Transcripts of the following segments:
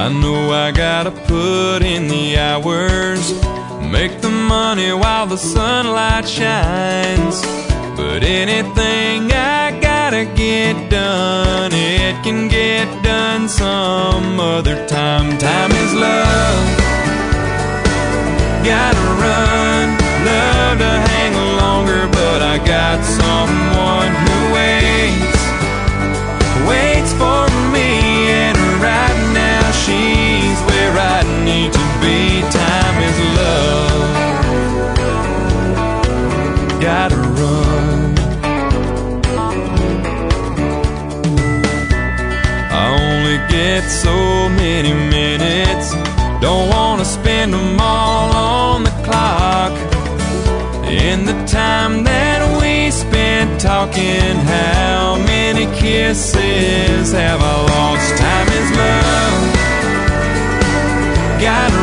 I know I gotta put in the hours, make the money while the sunlight shines. But anything I gotta get done, it can get done some other time. Time is love. Gotta run, love to hang longer, but I got someone who waits, run. I only get so many minutes. Don't wanna spend them all on the clock. In the time that we spent talking, how many kisses have I lost? Time is love. Gotta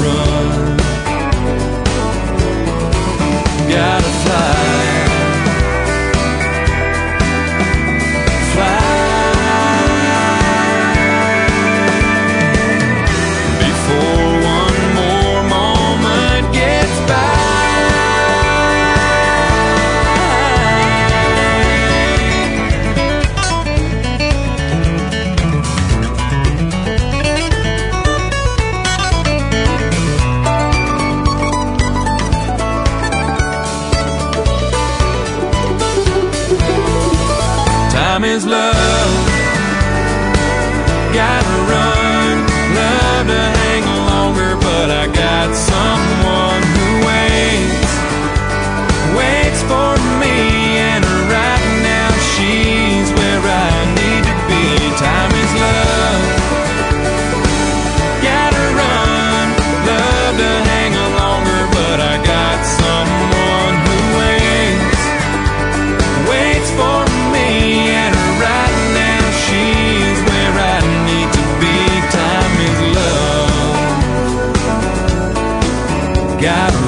run, Time is love. Gotta got